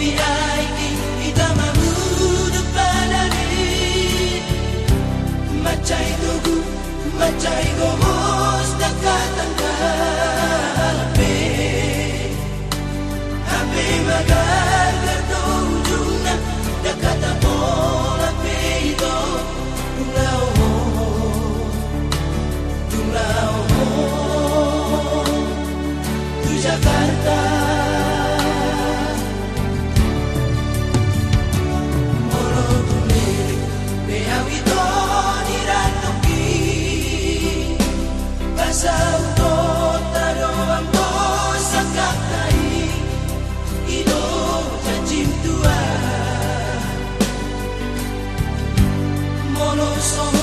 biyahe Kita mamudu padani Mono soho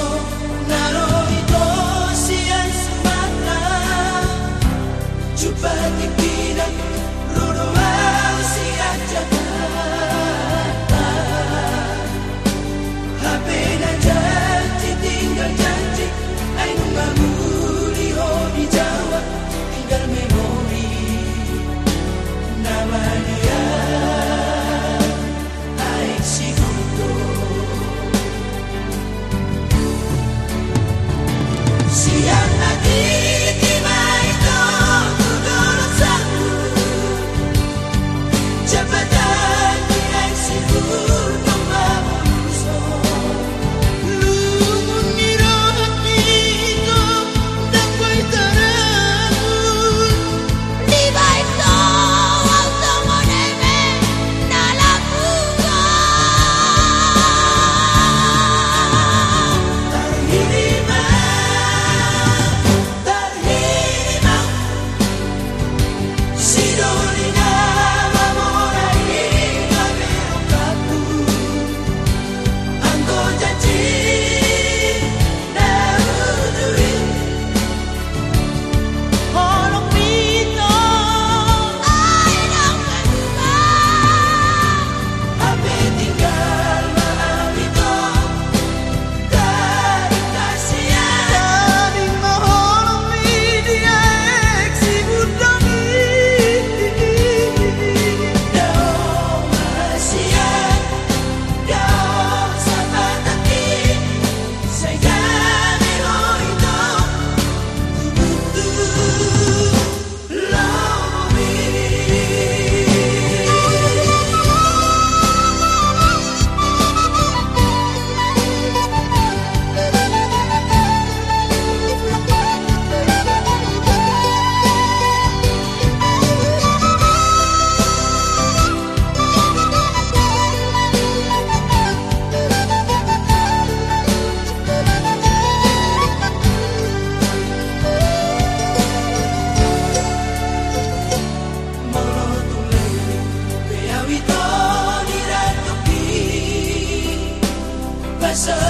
Jumpa